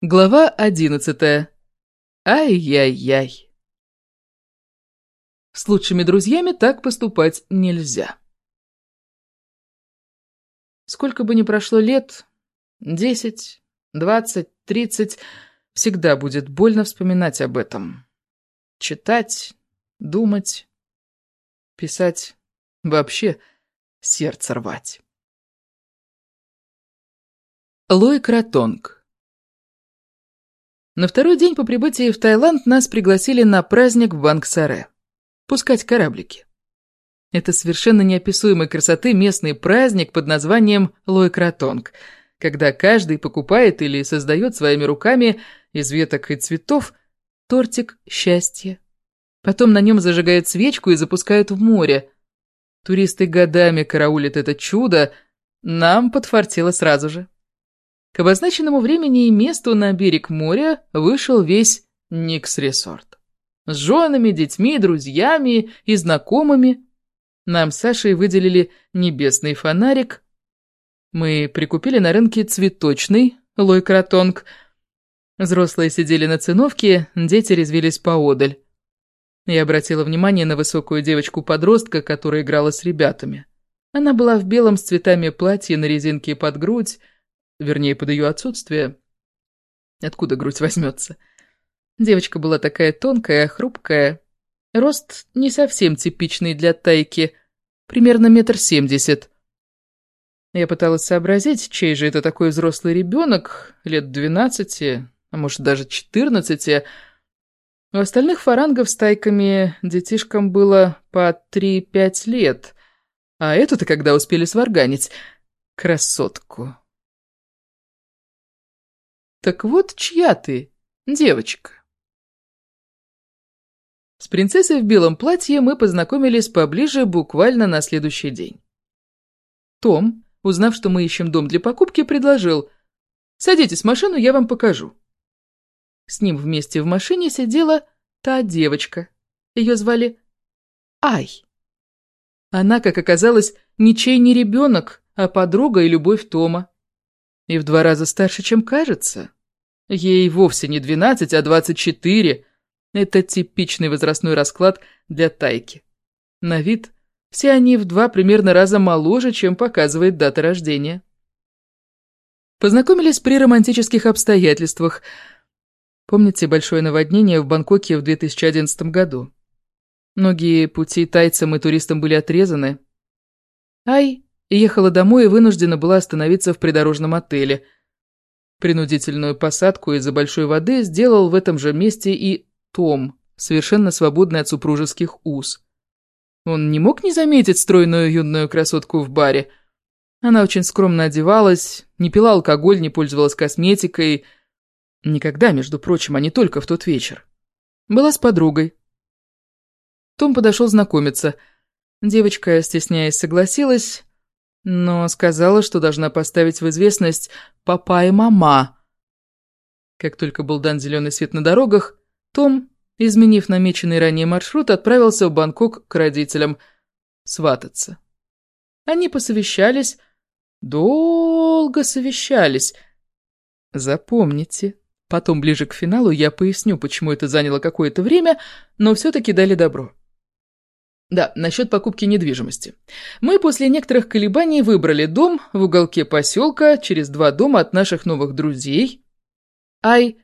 Глава одиннадцатая. Ай-яй-яй. С лучшими друзьями так поступать нельзя. Сколько бы ни прошло лет, десять, двадцать, тридцать, всегда будет больно вспоминать об этом. Читать, думать, писать, вообще сердце рвать. Лой Кратонг на второй день по прибытии в Таиланд нас пригласили на праздник в Бангсаре. Пускать кораблики. Это совершенно неописуемой красоты местный праздник под названием Лой Кратонг, когда каждый покупает или создает своими руками из веток и цветов тортик счастья. Потом на нем зажигают свечку и запускают в море. Туристы годами караулят это чудо, нам подфартило сразу же. К обозначенному времени и месту на берег моря вышел весь Никс-ресорт. С женами, детьми, друзьями и знакомыми. Нам с Сашей выделили небесный фонарик. Мы прикупили на рынке цветочный лой-кротонг. Взрослые сидели на циновке, дети резвились поодаль. Я обратила внимание на высокую девочку-подростка, которая играла с ребятами. Она была в белом с цветами платье на резинке под грудь, Вернее, под ее отсутствие. Откуда грудь возьмется? Девочка была такая тонкая, хрупкая. Рост не совсем типичный для тайки. Примерно метр семьдесят. Я пыталась сообразить, чей же это такой взрослый ребенок, лет двенадцати, а может даже четырнадцати. У остальных фарангов с тайками детишкам было по три-пять лет. А эту-то когда успели сварганить? Красотку. Так вот, чья ты, девочка? С принцессой в белом платье мы познакомились поближе буквально на следующий день. Том, узнав, что мы ищем дом для покупки, предложил «Садитесь в машину, я вам покажу». С ним вместе в машине сидела та девочка. Ее звали Ай. Она, как оказалось, ничей не ребенок, а подруга и любовь Тома. И в два раза старше, чем кажется. Ей вовсе не 12, а 24. Это типичный возрастной расклад для тайки. На вид все они в два примерно раза моложе, чем показывает дата рождения. Познакомились при романтических обстоятельствах. Помните большое наводнение в Бангкоке в 2011 году? Многие пути тайцам и туристам были отрезаны. Ай ехала домой и вынуждена была остановиться в придорожном отеле – Принудительную посадку из-за большой воды сделал в этом же месте и Том, совершенно свободный от супружеских уз. Он не мог не заметить стройную юную красотку в баре. Она очень скромно одевалась, не пила алкоголь, не пользовалась косметикой. Никогда, между прочим, а не только в тот вечер. Была с подругой. Том подошел знакомиться. Девочка, стесняясь, согласилась, но сказала, что должна поставить в известность папа и мама. Как только был дан зеленый свет на дорогах, Том, изменив намеченный ранее маршрут, отправился в Бангкок к родителям свататься. Они посовещались, долго совещались. Запомните, потом ближе к финалу я поясню, почему это заняло какое-то время, но все-таки дали добро. Да, насчет покупки недвижимости. Мы после некоторых колебаний выбрали дом в уголке поселка через два дома от наших новых друзей. Ай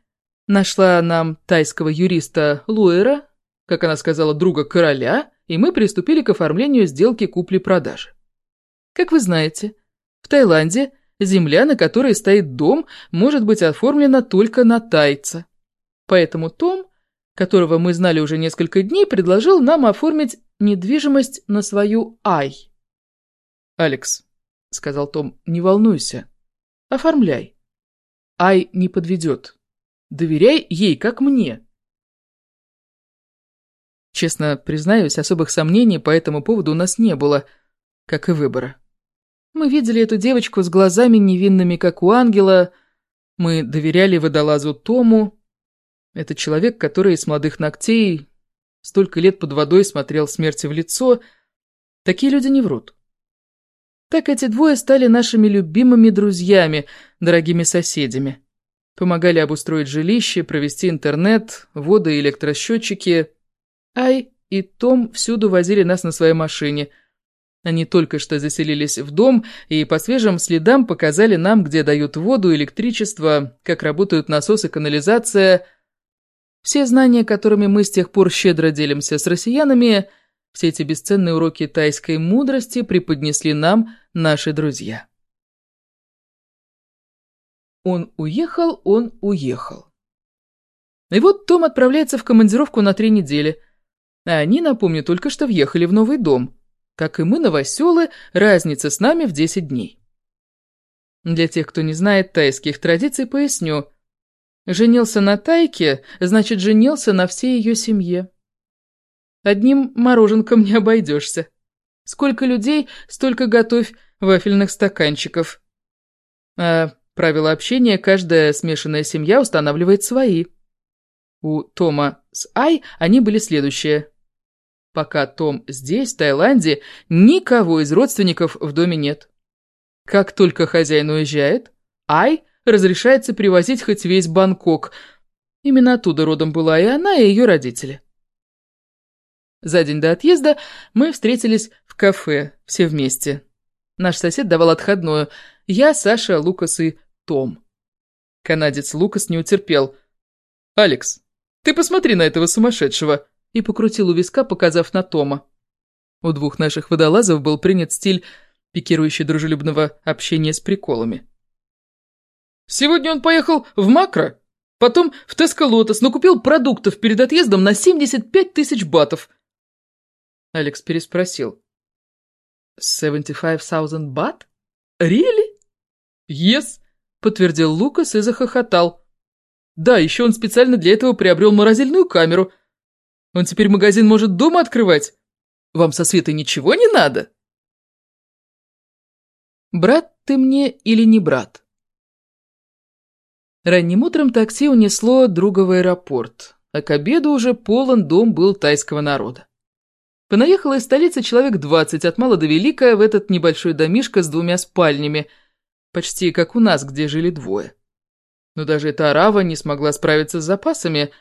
нашла нам тайского юриста Луэра, как она сказала, друга короля, и мы приступили к оформлению сделки купли-продажи. Как вы знаете, в Таиланде земля, на которой стоит дом, может быть оформлена только на тайца. Поэтому Том, которого мы знали уже несколько дней, предложил нам оформить недвижимость на свою Ай. «Алекс», — сказал Том, — «не волнуйся. Оформляй. Ай не подведет. Доверяй ей, как мне». Честно признаюсь, особых сомнений по этому поводу у нас не было, как и выбора. Мы видели эту девочку с глазами невинными, как у ангела, мы доверяли водолазу Тому. Это человек, который с молодых ногтей столько лет под водой смотрел смерти в лицо. Такие люди не врут. Так эти двое стали нашими любимыми друзьями, дорогими соседями. Помогали обустроить жилище, провести интернет, воды и электросчетчики. Ай и Том всюду возили нас на своей машине. Они только что заселились в дом и по свежим следам показали нам, где дают воду, электричество, как работают насосы, канализация. Все знания, которыми мы с тех пор щедро делимся с россиянами, все эти бесценные уроки тайской мудрости преподнесли нам наши друзья. Он уехал, он уехал. И вот Том отправляется в командировку на три недели. А они, напомню, только что въехали в новый дом. Как и мы, новоселы, разница с нами в 10 дней. Для тех, кто не знает тайских традиций, поясню. Женился на тайке, значит, женился на всей ее семье. Одним мороженком не обойдешься. Сколько людей, столько готовь вафельных стаканчиков. А Правила общения каждая смешанная семья устанавливает свои. У Тома с Ай они были следующие. Пока Том здесь, в Таиланде, никого из родственников в доме нет. Как только хозяин уезжает, Ай разрешается привозить хоть весь Бангкок. Именно оттуда родом была и она, и ее родители. За день до отъезда мы встретились в кафе, все вместе. Наш сосед давал отходную. Я, Саша, Лукас и том. Канадец Лукас не утерпел. «Алекс, ты посмотри на этого сумасшедшего!» и покрутил у виска, показав на Тома. У двух наших водолазов был принят стиль, пикирующий дружелюбного общения с приколами. «Сегодня он поехал в Макро, потом в Теско Лотос, но купил продуктов перед отъездом на 75 тысяч батов». Алекс переспросил. «75 thousand бат? Really?» «Yes!» подтвердил Лукас и захохотал. Да, еще он специально для этого приобрел морозильную камеру. Он теперь магазин может дома открывать. Вам со Светой ничего не надо? Брат ты мне или не брат? Ранним утром такси унесло друга в аэропорт, а к обеду уже полон дом был тайского народа. Понаехало из столицы человек двадцать, от мала до велика, в этот небольшой домишко с двумя спальнями – Почти как у нас, где жили двое. Но даже эта арава не смогла справиться с запасами.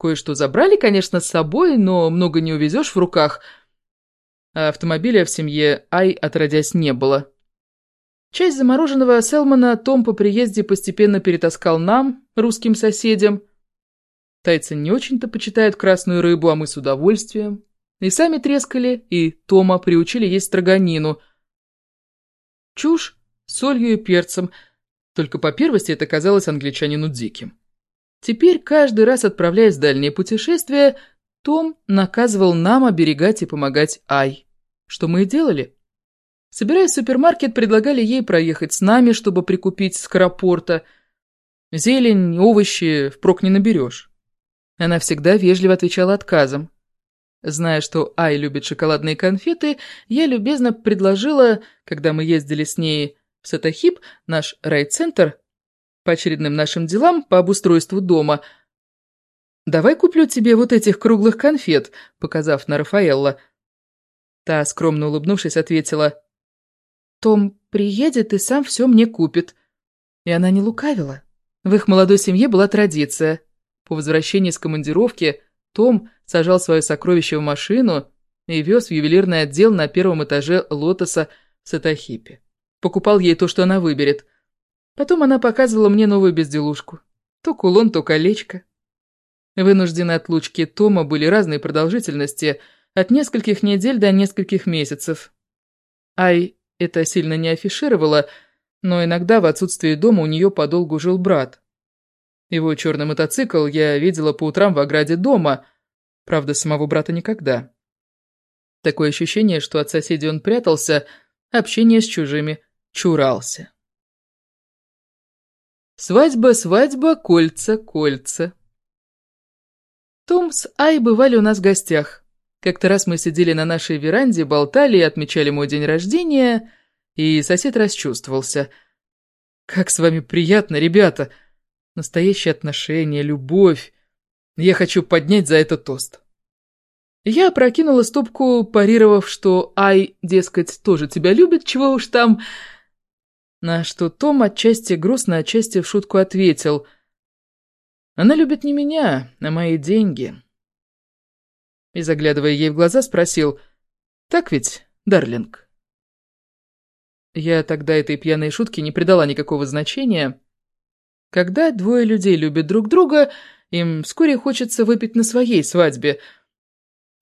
Кое-что забрали, конечно, с собой, но много не увезешь в руках. А автомобиля в семье Ай отродясь не было. Часть замороженного Селмана Том по приезде постепенно перетаскал нам, русским соседям. Тайцы не очень-то почитают красную рыбу, а мы с удовольствием. И сами трескали, и Тома приучили есть строганину. Чушь солью и перцем, только по первости это казалось англичанину диким. Теперь, каждый раз отправляясь в дальние путешествия, том наказывал нам оберегать и помогать Ай. Что мы и делали. Собираясь в супермаркет, предлагали ей проехать с нами, чтобы прикупить скоропорта. Зелень, овощи впрок не наберешь. Она всегда вежливо отвечала отказом. Зная, что Ай любит шоколадные конфеты, я любезно предложила, когда мы ездили с ней Сатахип, наш райцентр, по очередным нашим делам по обустройству дома. «Давай куплю тебе вот этих круглых конфет», показав на Рафаэлла. Та, скромно улыбнувшись, ответила, «Том приедет и сам все мне купит». И она не лукавила. В их молодой семье была традиция. По возвращении с командировки Том сажал свое сокровище в машину и вез в ювелирный отдел на первом этаже лотоса в Сатахипе покупал ей то, что она выберет. Потом она показывала мне новую безделушку. То кулон, то колечко. Вынужденные отлучки Тома были разной продолжительности, от нескольких недель до нескольких месяцев. Ай это сильно не афишировала, но иногда в отсутствии дома у нее подолгу жил брат. Его черный мотоцикл я видела по утрам в ограде дома, правда, самого брата никогда. Такое ощущение, что от соседей он прятался, общение с чужими чурался. Свадьба, свадьба, кольца, кольца. Том с Ай бывали у нас в гостях. Как-то раз мы сидели на нашей веранде, болтали и отмечали мой день рождения, и сосед расчувствовался. «Как с вами приятно, ребята! Настоящие отношения, любовь. Я хочу поднять за это тост». Я опрокинула стопку, парировав, что Ай, дескать, тоже тебя любит, чего уж там... На что Том отчасти грустно, отчасти в шутку ответил. Она любит не меня, а мои деньги. И, заглядывая ей в глаза, спросил, «Так ведь, Дарлинг?» Я тогда этой пьяной шутке не придала никакого значения. Когда двое людей любят друг друга, им вскоре хочется выпить на своей свадьбе.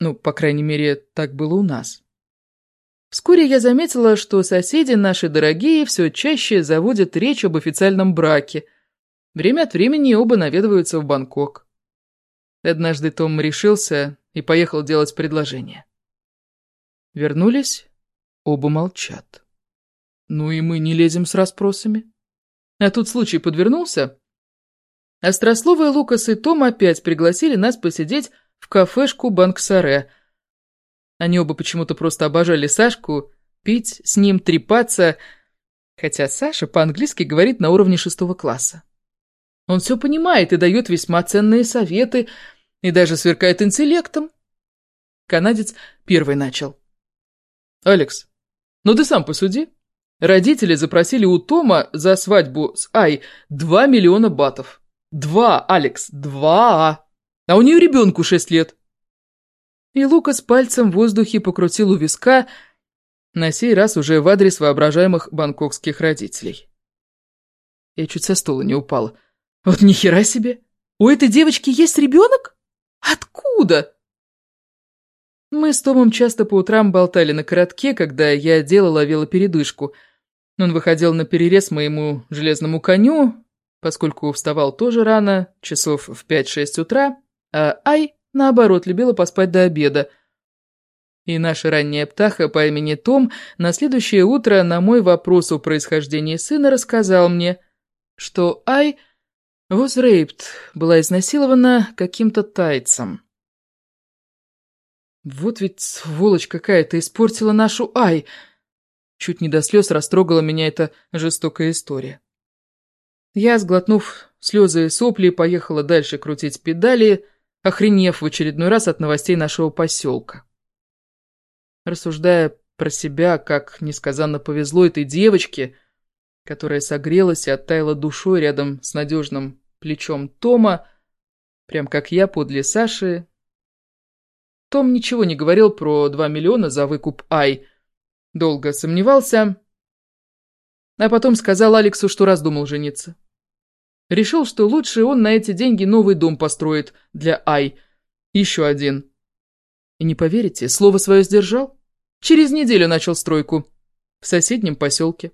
Ну, по крайней мере, так было у нас. Вскоре я заметила, что соседи наши дорогие все чаще заводят речь об официальном браке – Время от времени оба наведываются в Бангкок. Однажды Том решился и поехал делать предложение. Вернулись, оба молчат. Ну и мы не лезем с расспросами. А тут случай подвернулся. Острословые Лукас и Том опять пригласили нас посидеть в кафешку Банксаре. Они оба почему-то просто обожали Сашку, пить с ним, трепаться, хотя Саша по-английски говорит на уровне шестого класса. Он все понимает и дает весьма ценные советы, и даже сверкает интеллектом. Канадец первый начал. «Алекс, ну ты сам посуди. Родители запросили у Тома за свадьбу с Ай два миллиона батов. Два, Алекс, два! А у нее ребенку шесть лет». И Лукас пальцем в воздухе покрутил у виска, на сей раз уже в адрес воображаемых бангкокских родителей. Я чуть со стула не упала. Вот ни себе! У этой девочки есть ребенок? Откуда? Мы с Томом часто по утрам болтали на коротке, когда я делала велопередышку. Он выходил на перерез моему железному коню, поскольку вставал тоже рано, часов в 5-6 утра, а Ай, наоборот, любила поспать до обеда. И наша ранняя птаха по имени Том на следующее утро на мой вопрос о происхождении сына рассказал мне, что Ай – Воз Рейпт была изнасилована каким-то тайцем. Вот ведь сволочь какая-то испортила нашу Ай. Чуть не до слез растрогала меня эта жестокая история. Я, сглотнув слезы и сопли, поехала дальше крутить педали, охренев в очередной раз от новостей нашего поселка. Рассуждая про себя, как несказанно повезло этой девочке, которая согрелась и оттаяла душой рядом с надежным плечом Тома, прям как я подле Саши. Том ничего не говорил про 2 миллиона за выкуп Ай. Долго сомневался, а потом сказал Алексу, что раздумал жениться. Решил, что лучше он на эти деньги новый дом построит для Ай. Еще один. И не поверите, слово свое сдержал. Через неделю начал стройку. В соседнем поселке.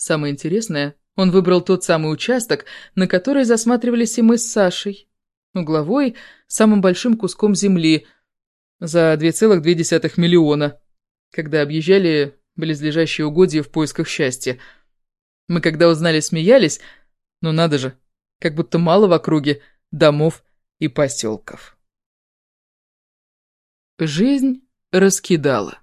Самое интересное, он выбрал тот самый участок, на который засматривались и мы с Сашей. Угловой, самым большим куском земли, за 2,2 миллиона, когда объезжали близлежащие угодья в поисках счастья. Мы когда узнали, смеялись, но надо же, как будто мало в округе домов и поселков. Жизнь раскидала.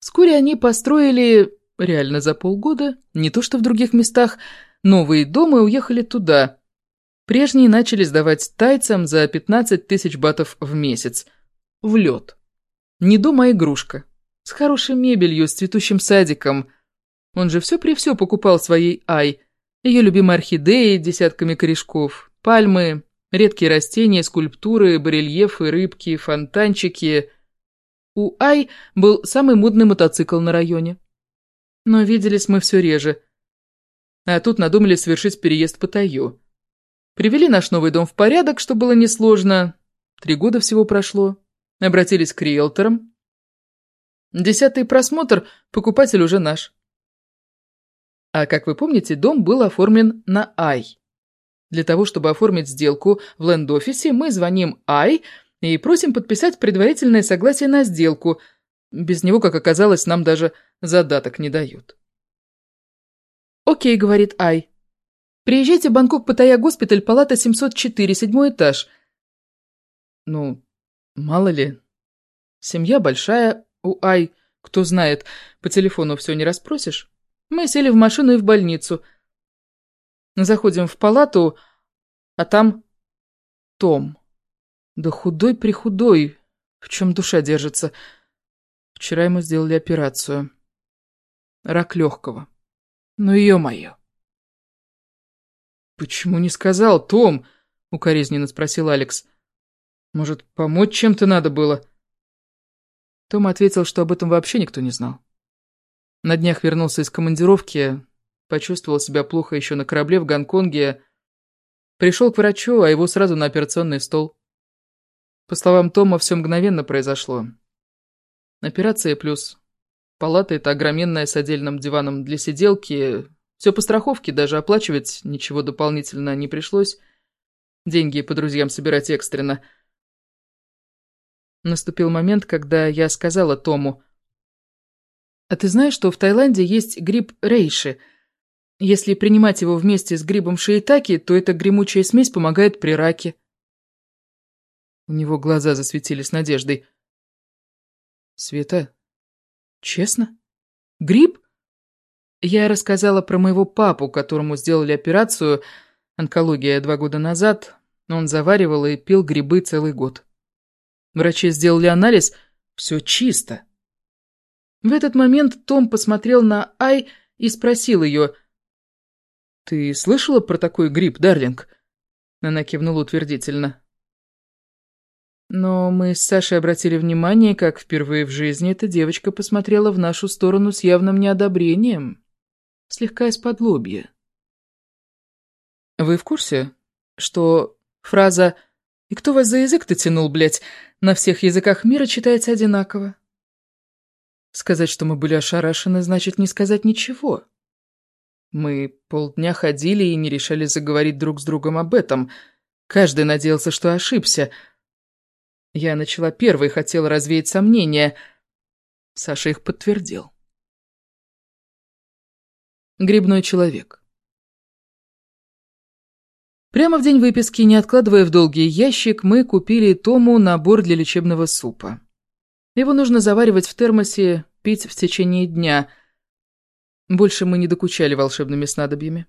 Вскоре они построили реально за полгода, не то что в других местах, новые дома уехали туда. Прежние начали сдавать тайцам за 15 тысяч батов в месяц. В лед. Не дом, а игрушка. С хорошей мебелью, с цветущим садиком. Он же все при все покупал своей Ай. Ее любимые орхидеи десятками корешков, пальмы, редкие растения, скульптуры, барельефы, рыбки, фонтанчики. У Ай был самый модный мотоцикл на районе. Но виделись мы все реже. А тут надумали совершить переезд по Тайо. Привели наш новый дом в порядок, что было несложно. Три года всего прошло. Обратились к риэлторам. Десятый просмотр, покупатель уже наш. А как вы помните, дом был оформлен на Ай. Для того, чтобы оформить сделку в ленд-офисе, мы звоним Ай и просим подписать предварительное согласие на сделку – без него, как оказалось, нам даже задаток не дают. «Окей», — говорит Ай. «Приезжайте в Бангкок, Паттайя, госпиталь, палата 704, седьмой этаж». Ну, мало ли. Семья большая у Ай, кто знает, по телефону все не расспросишь. Мы сели в машину и в больницу. Заходим в палату, а там Том. Да худой-прихудой, в чем душа держится. Вчера ему сделали операцию. Рак легкого. Ну, ё-моё. «Почему не сказал, Том?» — укоризненно спросил Алекс. «Может, помочь чем-то надо было?» Том ответил, что об этом вообще никто не знал. На днях вернулся из командировки, почувствовал себя плохо еще на корабле в Гонконге, пришел к врачу, а его сразу на операционный стол. По словам Тома, все мгновенно произошло. Операция плюс палата это огроменная с отдельным диваном для сиделки. Все по страховке, даже оплачивать ничего дополнительно не пришлось. Деньги по друзьям собирать экстренно. Наступил момент, когда я сказала Тому, «А ты знаешь, что в Таиланде есть гриб рейши? Если принимать его вместе с грибом шиитаки, то эта гремучая смесь помогает при раке». У него глаза засветились надеждой. «Света, честно? Гриб?» Я рассказала про моего папу, которому сделали операцию, онкология два года назад. Он заваривал и пил грибы целый год. Врачи сделали анализ, все чисто. В этот момент Том посмотрел на Ай и спросил ее, «Ты слышала про такой гриб, Дарлинг?» Она кивнула утвердительно. Но мы с Сашей обратили внимание, как впервые в жизни эта девочка посмотрела в нашу сторону с явным неодобрением, слегка из-под лобья. Вы в курсе, что фраза «И кто вас за язык-то тянул, блядь?» на всех языках мира читается одинаково? Сказать, что мы были ошарашены, значит не сказать ничего. Мы полдня ходили и не решали заговорить друг с другом об этом. Каждый надеялся, что ошибся — я начала первой, хотела развеять сомнения. Саша их подтвердил. Грибной человек. Прямо в день выписки, не откладывая в долгий ящик, мы купили Тому набор для лечебного супа. Его нужно заваривать в термосе, пить в течение дня. Больше мы не докучали волшебными снадобьями.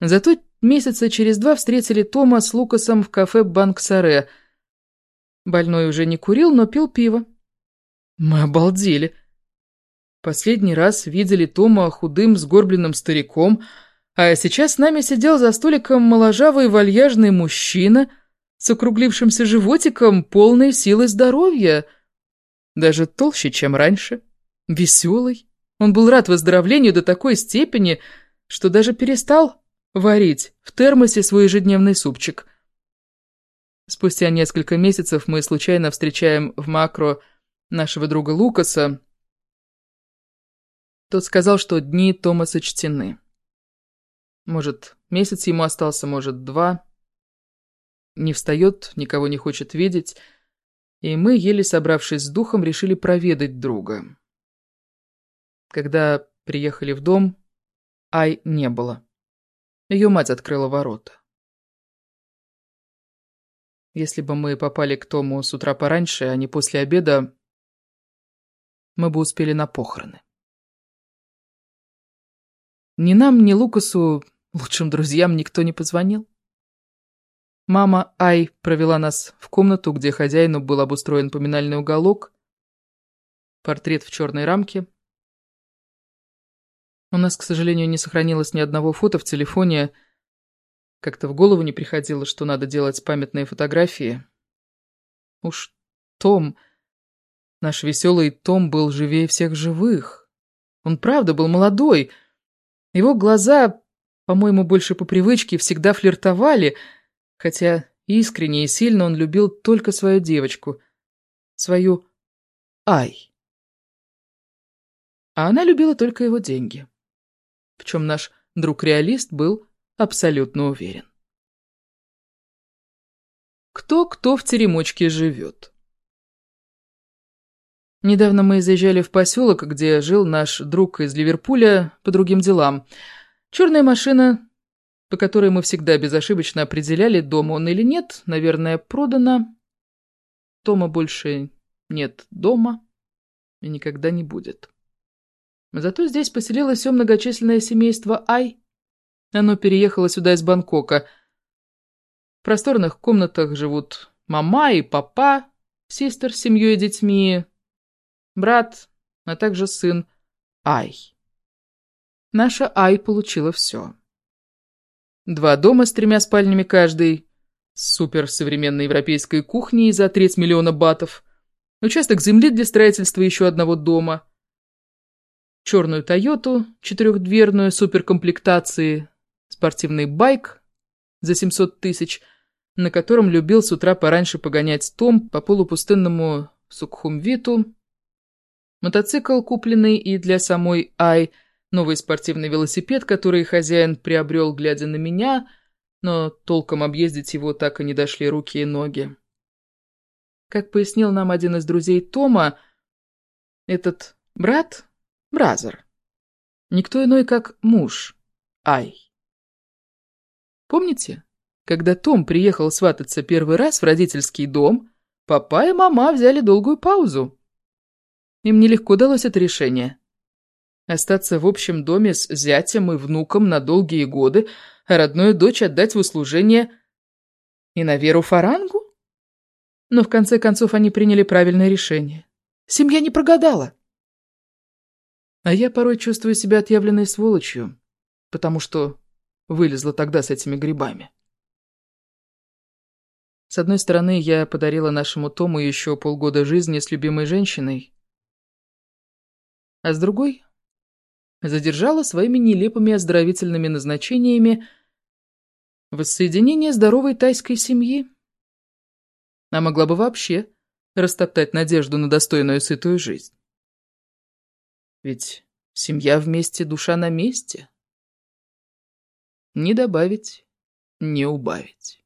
Зато месяца через два встретили Тома с Лукасом в кафе «Банк Саре», Больной уже не курил, но пил пиво. Мы обалдели. Последний раз видели Тома худым, сгорбленным стариком, а сейчас с нами сидел за столиком моложавый вальяжный мужчина с округлившимся животиком, полной силы здоровья. Даже толще, чем раньше. Веселый. Он был рад выздоровлению до такой степени, что даже перестал варить в термосе свой ежедневный супчик – Спустя несколько месяцев мы случайно встречаем в макро нашего друга Лукаса. Тот сказал, что дни Тома сочтены. Может, месяц ему остался, может, два. Не встает, никого не хочет видеть. И мы, еле собравшись с духом, решили проведать друга. Когда приехали в дом, Ай не было. Ее мать открыла ворота. Если бы мы попали к Тому с утра пораньше, а не после обеда, мы бы успели на похороны. Ни нам, ни Лукасу, лучшим друзьям, никто не позвонил. Мама Ай провела нас в комнату, где хозяину был обустроен поминальный уголок, портрет в черной рамке. У нас, к сожалению, не сохранилось ни одного фото в телефоне, как-то в голову не приходило, что надо делать памятные фотографии. Уж Том, наш веселый Том был живее всех живых. Он правда был молодой. Его глаза, по-моему, больше по привычке всегда флиртовали, хотя искренне и сильно он любил только свою девочку, свою Ай. А она любила только его деньги. В чем наш друг-реалист был абсолютно уверен. Кто-кто в теремочке живет. Недавно мы заезжали в поселок, где жил наш друг из Ливерпуля по другим делам. Черная машина, по которой мы всегда безошибочно определяли, дома он или нет, наверное, продана. Тома больше нет дома и никогда не будет. Зато здесь поселилось все многочисленное семейство Ай, оно переехало сюда из Бангкока. В просторных комнатах живут мама и папа, сестер с семьей и детьми, брат, а также сын Ай. Наша Ай получила все. Два дома с тремя спальнями каждый, суперсовременной европейской кухней за треть миллиона батов, участок земли для строительства еще одного дома, черную «Тойоту» четырехдверную суперкомплектации, спортивный байк за 700 тысяч, на котором любил с утра пораньше погонять Том по полупустынному Сукхумвиту, мотоцикл, купленный и для самой Ай, новый спортивный велосипед, который хозяин приобрел, глядя на меня, но толком объездить его так и не дошли руки и ноги. Как пояснил нам один из друзей Тома, этот брат, brother, никто иной, как муж, Ай. Помните, когда Том приехал свататься первый раз в родительский дом, папа и мама взяли долгую паузу. Им нелегко далось это решение. Остаться в общем доме с зятем и внуком на долгие годы, а родную дочь отдать в услужение и на веру фарангу? Но в конце концов они приняли правильное решение. Семья не прогадала. А я порой чувствую себя отъявленной сволочью, потому что вылезла тогда с этими грибами. С одной стороны, я подарила нашему Тому еще полгода жизни с любимой женщиной, а с другой задержала своими нелепыми оздоровительными назначениями воссоединение здоровой тайской семьи. А могла бы вообще растоптать надежду на достойную сытую жизнь. Ведь семья вместе, душа на месте. Не добавить, не убавить.